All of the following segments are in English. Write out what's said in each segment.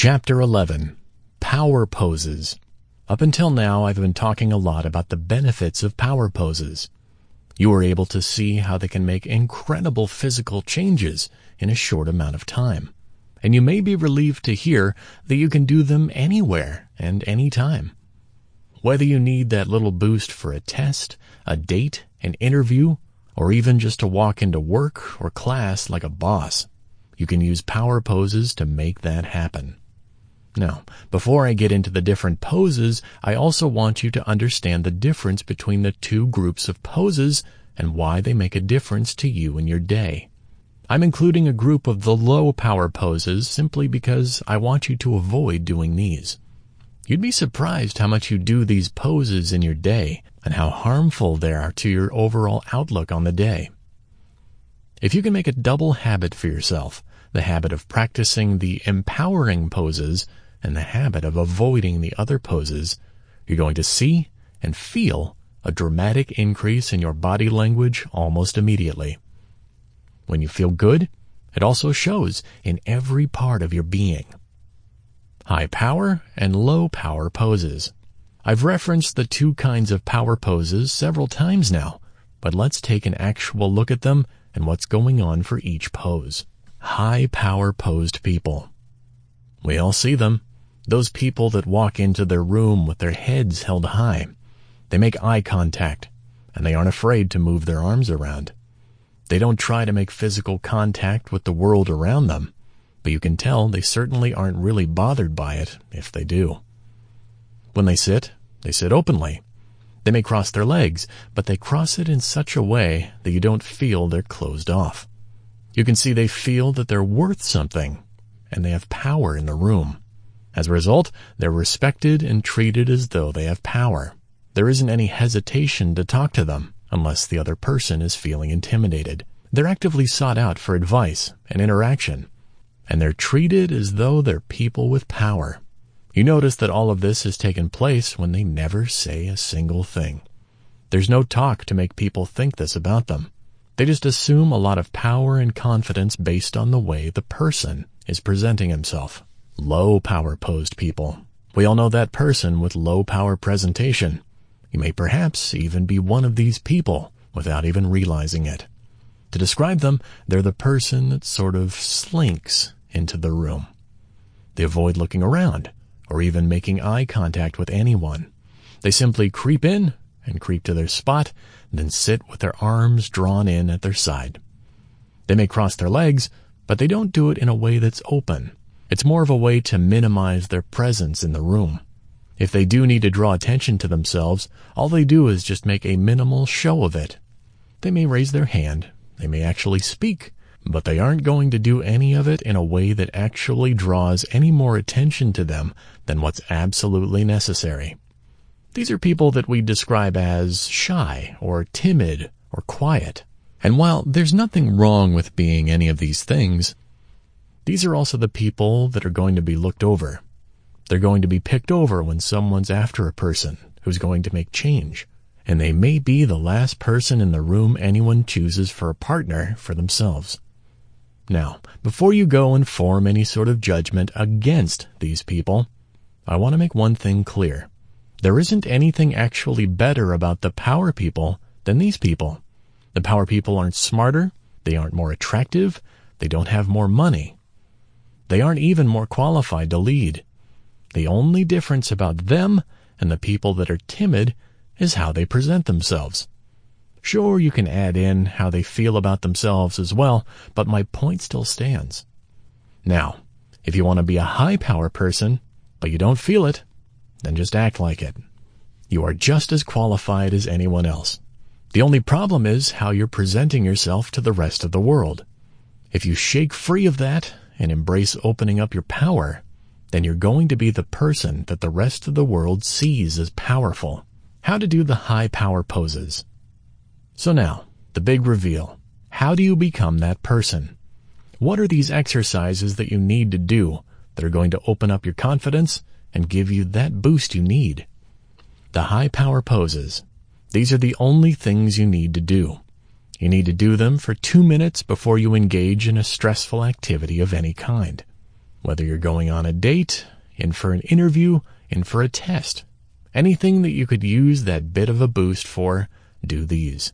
Chapter 11 Power Poses Up until now, I've been talking a lot about the benefits of power poses. You are able to see how they can make incredible physical changes in a short amount of time. And you may be relieved to hear that you can do them anywhere and anytime. Whether you need that little boost for a test, a date, an interview, or even just to walk into work or class like a boss, you can use power poses to make that happen. Now, before I get into the different poses, I also want you to understand the difference between the two groups of poses and why they make a difference to you in your day. I'm including a group of the low power poses simply because I want you to avoid doing these. You'd be surprised how much you do these poses in your day and how harmful they are to your overall outlook on the day. If you can make a double habit for yourself, the habit of practicing the empowering poses and the habit of avoiding the other poses, you're going to see and feel a dramatic increase in your body language almost immediately. When you feel good, it also shows in every part of your being high power and low power poses. I've referenced the two kinds of power poses several times now, but let's take an actual look at them and what's going on for each pose. High power posed people. We all see them. Those people that walk into their room with their heads held high. They make eye contact, and they aren't afraid to move their arms around. They don't try to make physical contact with the world around them but you can tell they certainly aren't really bothered by it if they do. When they sit, they sit openly. They may cross their legs, but they cross it in such a way that you don't feel they're closed off. You can see they feel that they're worth something, and they have power in the room. As a result, they're respected and treated as though they have power. There isn't any hesitation to talk to them unless the other person is feeling intimidated. They're actively sought out for advice and interaction, and they're treated as though they're people with power. You notice that all of this has taken place when they never say a single thing. There's no talk to make people think this about them. They just assume a lot of power and confidence based on the way the person is presenting himself. Low power posed people. We all know that person with low power presentation. You may perhaps even be one of these people without even realizing it. To describe them, they're the person that sort of slinks into the room. They avoid looking around or even making eye contact with anyone. They simply creep in and creep to their spot, then sit with their arms drawn in at their side. They may cross their legs, but they don't do it in a way that's open. It's more of a way to minimize their presence in the room. If they do need to draw attention to themselves, all they do is just make a minimal show of it. They may raise their hand, they may actually speak, but they aren't going to do any of it in a way that actually draws any more attention to them than what's absolutely necessary. These are people that we describe as shy or timid or quiet. And while there's nothing wrong with being any of these things, these are also the people that are going to be looked over. They're going to be picked over when someone's after a person who's going to make change. And they may be the last person in the room anyone chooses for a partner for themselves. Now, before you go and form any sort of judgment against these people, I want to make one thing clear. There isn't anything actually better about the power people than these people. The power people aren't smarter, they aren't more attractive, they don't have more money. They aren't even more qualified to lead. The only difference about them and the people that are timid is how they present themselves. Sure, you can add in how they feel about themselves as well, but my point still stands. Now, if you want to be a high power person, but you don't feel it, then just act like it. You are just as qualified as anyone else. The only problem is how you're presenting yourself to the rest of the world. If you shake free of that and embrace opening up your power, then you're going to be the person that the rest of the world sees as powerful. How to do the high power poses. So now, the big reveal. How do you become that person? What are these exercises that you need to do that are going to open up your confidence and give you that boost you need? The high power poses. These are the only things you need to do. You need to do them for two minutes before you engage in a stressful activity of any kind. Whether you're going on a date, in for an interview, in for a test, anything that you could use that bit of a boost for, do these.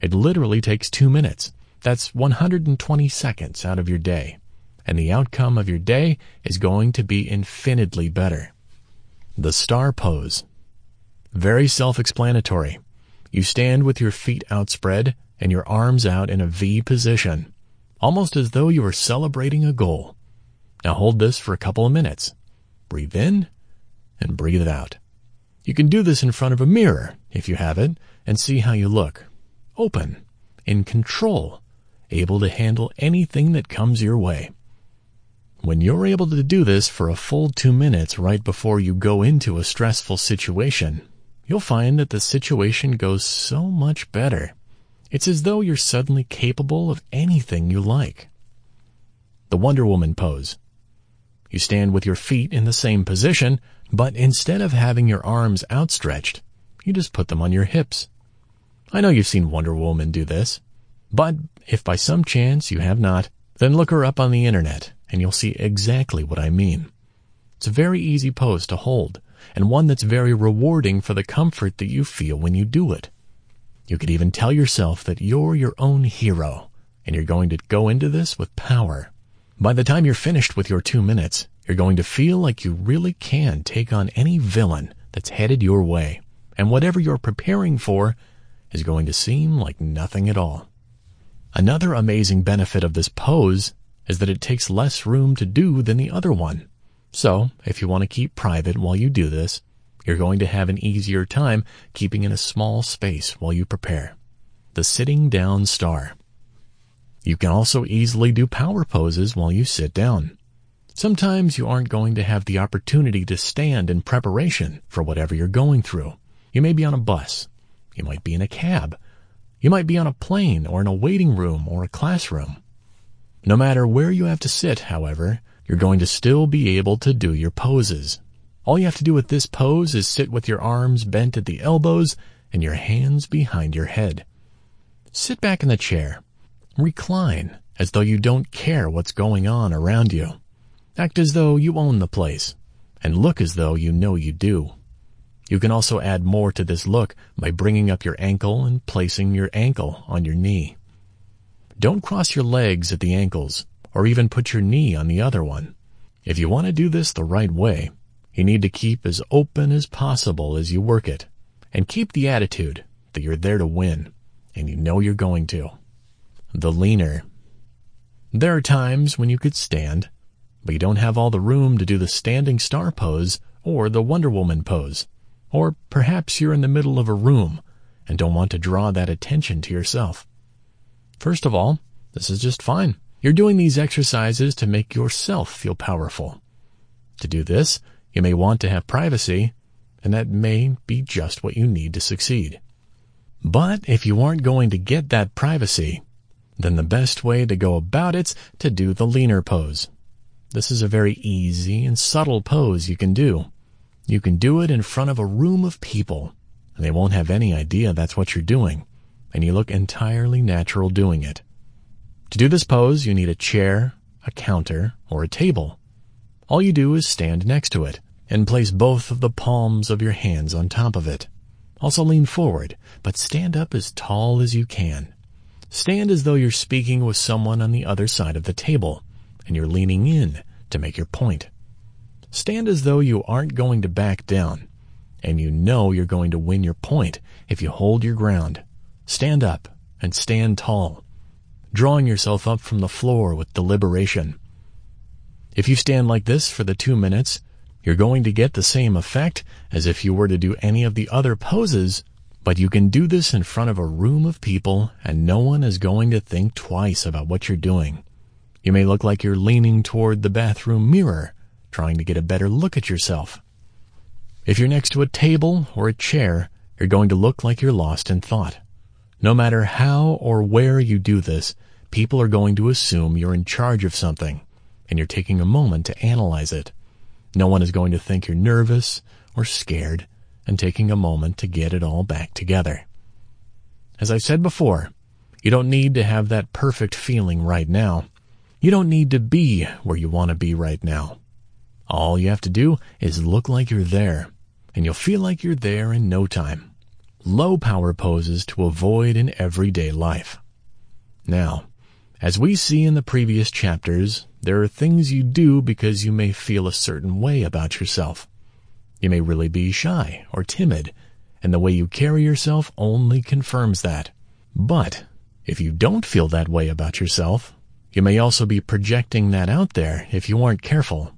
It literally takes two minutes. That's 120 seconds out of your day. And the outcome of your day is going to be infinitely better. The star pose. Very self-explanatory. You stand with your feet outspread and your arms out in a V position, almost as though you were celebrating a goal. Now hold this for a couple of minutes. Breathe in and breathe it out. You can do this in front of a mirror, if you have it, and see how you look. Open, in control, able to handle anything that comes your way. When you're able to do this for a full two minutes right before you go into a stressful situation, you'll find that the situation goes so much better. It's as though you're suddenly capable of anything you like. The Wonder Woman pose. You stand with your feet in the same position, but instead of having your arms outstretched, you just put them on your hips. I know you've seen Wonder Woman do this, but if by some chance you have not, then look her up on the internet and you'll see exactly what I mean. It's a very easy pose to hold, and one that's very rewarding for the comfort that you feel when you do it. You could even tell yourself that you're your own hero, and you're going to go into this with power. By the time you're finished with your two minutes, you're going to feel like you really can take on any villain that's headed your way, and whatever you're preparing for is going to seem like nothing at all. Another amazing benefit of this pose is that it takes less room to do than the other one. So, if you want to keep private while you do this, you're going to have an easier time keeping in a small space while you prepare. The sitting down star. You can also easily do power poses while you sit down. Sometimes you aren't going to have the opportunity to stand in preparation for whatever you're going through. You may be on a bus. You might be in a cab. You might be on a plane or in a waiting room or a classroom. No matter where you have to sit, however, you're going to still be able to do your poses. All you have to do with this pose is sit with your arms bent at the elbows and your hands behind your head. Sit back in the chair. Recline as though you don't care what's going on around you. Act as though you own the place and look as though you know you do. You can also add more to this look by bringing up your ankle and placing your ankle on your knee. Don't cross your legs at the ankles or even put your knee on the other one. If you want to do this the right way, you need to keep as open as possible as you work it, and keep the attitude that you're there to win, and you know you're going to. The leaner. There are times when you could stand, but you don't have all the room to do the standing star pose or the Wonder Woman pose. Or perhaps you're in the middle of a room and don't want to draw that attention to yourself. First of all, this is just fine. You're doing these exercises to make yourself feel powerful. To do this, you may want to have privacy, and that may be just what you need to succeed. But if you aren't going to get that privacy, then the best way to go about it's to do the leaner pose. This is a very easy and subtle pose you can do. You can do it in front of a room of people, and they won't have any idea that's what you're doing, and you look entirely natural doing it. To do this pose, you need a chair, a counter, or a table. All you do is stand next to it and place both of the palms of your hands on top of it. Also lean forward, but stand up as tall as you can. Stand as though you're speaking with someone on the other side of the table, and you're leaning in to make your point. Stand as though you aren't going to back down, and you know you're going to win your point if you hold your ground. Stand up and stand tall, drawing yourself up from the floor with deliberation. If you stand like this for the two minutes, you're going to get the same effect as if you were to do any of the other poses, but you can do this in front of a room of people and no one is going to think twice about what you're doing. You may look like you're leaning toward the bathroom mirror, trying to get a better look at yourself. If you're next to a table or a chair, you're going to look like you're lost in thought. No matter how or where you do this, people are going to assume you're in charge of something, and you're taking a moment to analyze it. No one is going to think you're nervous or scared and taking a moment to get it all back together. As I've said before, you don't need to have that perfect feeling right now. You don't need to be where you want to be right now. All you have to do is look like you're there, and you'll feel like you're there in no time. Low power poses to avoid in everyday life. Now, as we see in the previous chapters, there are things you do because you may feel a certain way about yourself. You may really be shy or timid, and the way you carry yourself only confirms that. But if you don't feel that way about yourself, you may also be projecting that out there if you aren't careful.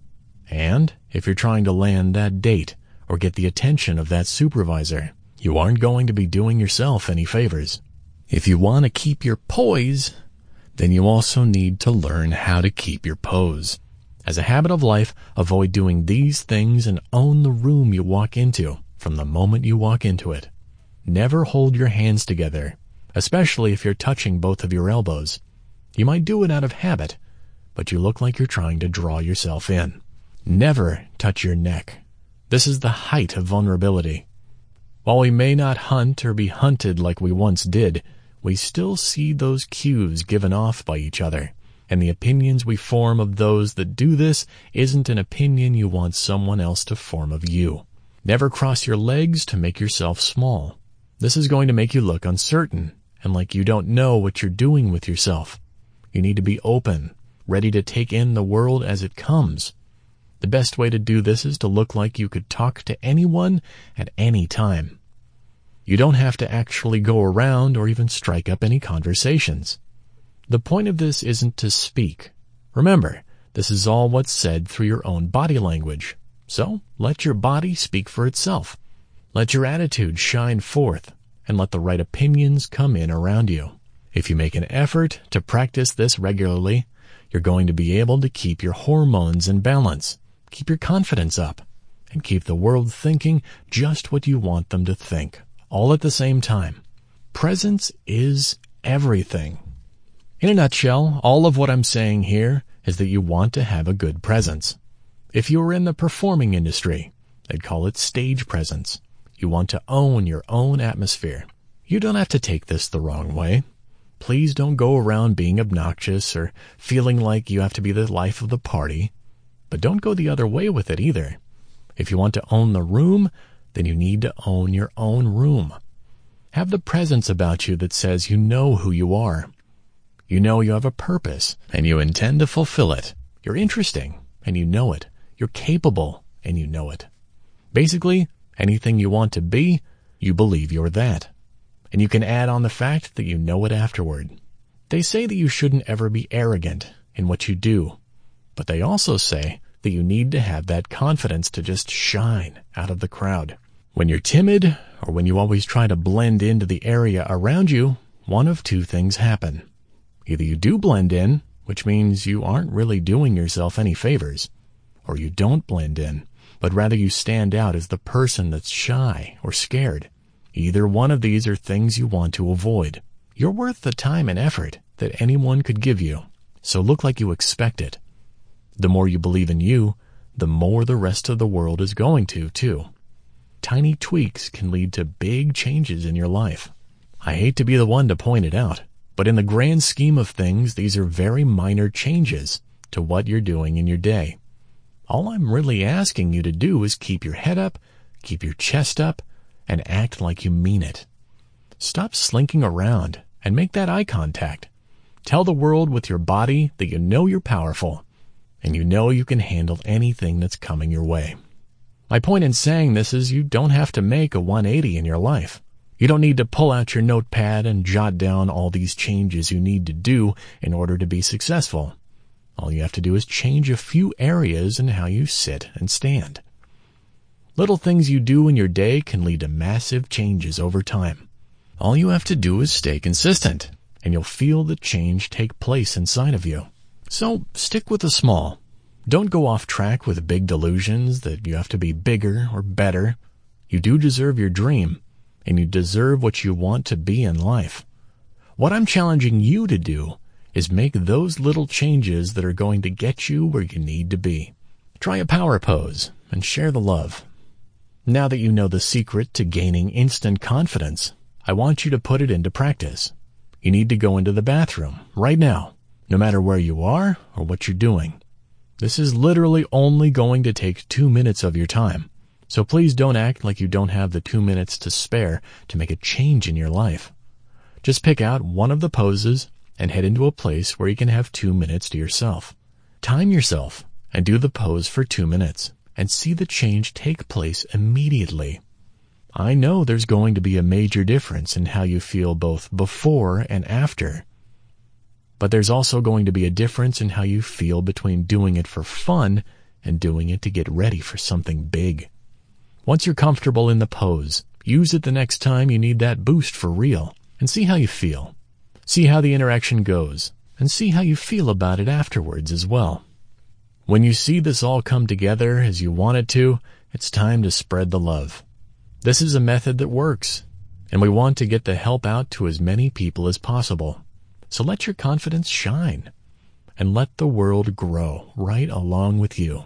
And if you're trying to land that date or get the attention of that supervisor, you aren't going to be doing yourself any favors. If you want to keep your poise, then you also need to learn how to keep your pose. As a habit of life, avoid doing these things and own the room you walk into from the moment you walk into it. Never hold your hands together especially if you're touching both of your elbows. You might do it out of habit, but you look like you're trying to draw yourself in. Never touch your neck. This is the height of vulnerability. While we may not hunt or be hunted like we once did, we still see those cues given off by each other, and the opinions we form of those that do this isn't an opinion you want someone else to form of you. Never cross your legs to make yourself small. This is going to make you look uncertain and like you don't know what you're doing with yourself. You need to be open, ready to take in the world as it comes. The best way to do this is to look like you could talk to anyone at any time. You don't have to actually go around or even strike up any conversations. The point of this isn't to speak. Remember, this is all what's said through your own body language. So let your body speak for itself. Let your attitude shine forth and let the right opinions come in around you. If you make an effort to practice this regularly, you're going to be able to keep your hormones in balance, keep your confidence up, and keep the world thinking just what you want them to think, all at the same time. Presence is everything. In a nutshell, all of what I'm saying here is that you want to have a good presence. If you're in the performing industry, they'd call it stage presence. You want to own your own atmosphere. You don't have to take this the wrong way. Please don't go around being obnoxious or feeling like you have to be the life of the party. But don't go the other way with it either. If you want to own the room, then you need to own your own room. Have the presence about you that says you know who you are. You know you have a purpose, and you intend to fulfill it. You're interesting, and you know it. You're capable, and you know it. Basically, Anything you want to be, you believe you're that. And you can add on the fact that you know it afterward. They say that you shouldn't ever be arrogant in what you do, but they also say that you need to have that confidence to just shine out of the crowd. When you're timid, or when you always try to blend into the area around you, one of two things happen. Either you do blend in, which means you aren't really doing yourself any favors, or you don't blend in, but rather you stand out as the person that's shy or scared. Either one of these are things you want to avoid. You're worth the time and effort that anyone could give you, so look like you expect it. The more you believe in you, the more the rest of the world is going to, too. Tiny tweaks can lead to big changes in your life. I hate to be the one to point it out, but in the grand scheme of things, these are very minor changes to what you're doing in your day. All I'm really asking you to do is keep your head up, keep your chest up, and act like you mean it. Stop slinking around and make that eye contact. Tell the world with your body that you know you're powerful and you know you can handle anything that's coming your way. My point in saying this is you don't have to make a 180 in your life. You don't need to pull out your notepad and jot down all these changes you need to do in order to be successful. All you have to do is change a few areas in how you sit and stand. Little things you do in your day can lead to massive changes over time. All you have to do is stay consistent, and you'll feel the change take place inside of you. So stick with the small. Don't go off track with big delusions that you have to be bigger or better. You do deserve your dream, and you deserve what you want to be in life. What I'm challenging you to do is make those little changes that are going to get you where you need to be. Try a power pose and share the love. Now that you know the secret to gaining instant confidence, I want you to put it into practice. You need to go into the bathroom right now no matter where you are or what you're doing. This is literally only going to take two minutes of your time. So please don't act like you don't have the two minutes to spare to make a change in your life. Just pick out one of the poses and head into a place where you can have two minutes to yourself. Time yourself and do the pose for two minutes and see the change take place immediately. I know there's going to be a major difference in how you feel both before and after. But there's also going to be a difference in how you feel between doing it for fun and doing it to get ready for something big. Once you're comfortable in the pose, use it the next time you need that boost for real and see how you feel. See how the interaction goes and see how you feel about it afterwards as well. When you see this all come together as you want it to, it's time to spread the love. This is a method that works, and we want to get the help out to as many people as possible. So let your confidence shine and let the world grow right along with you.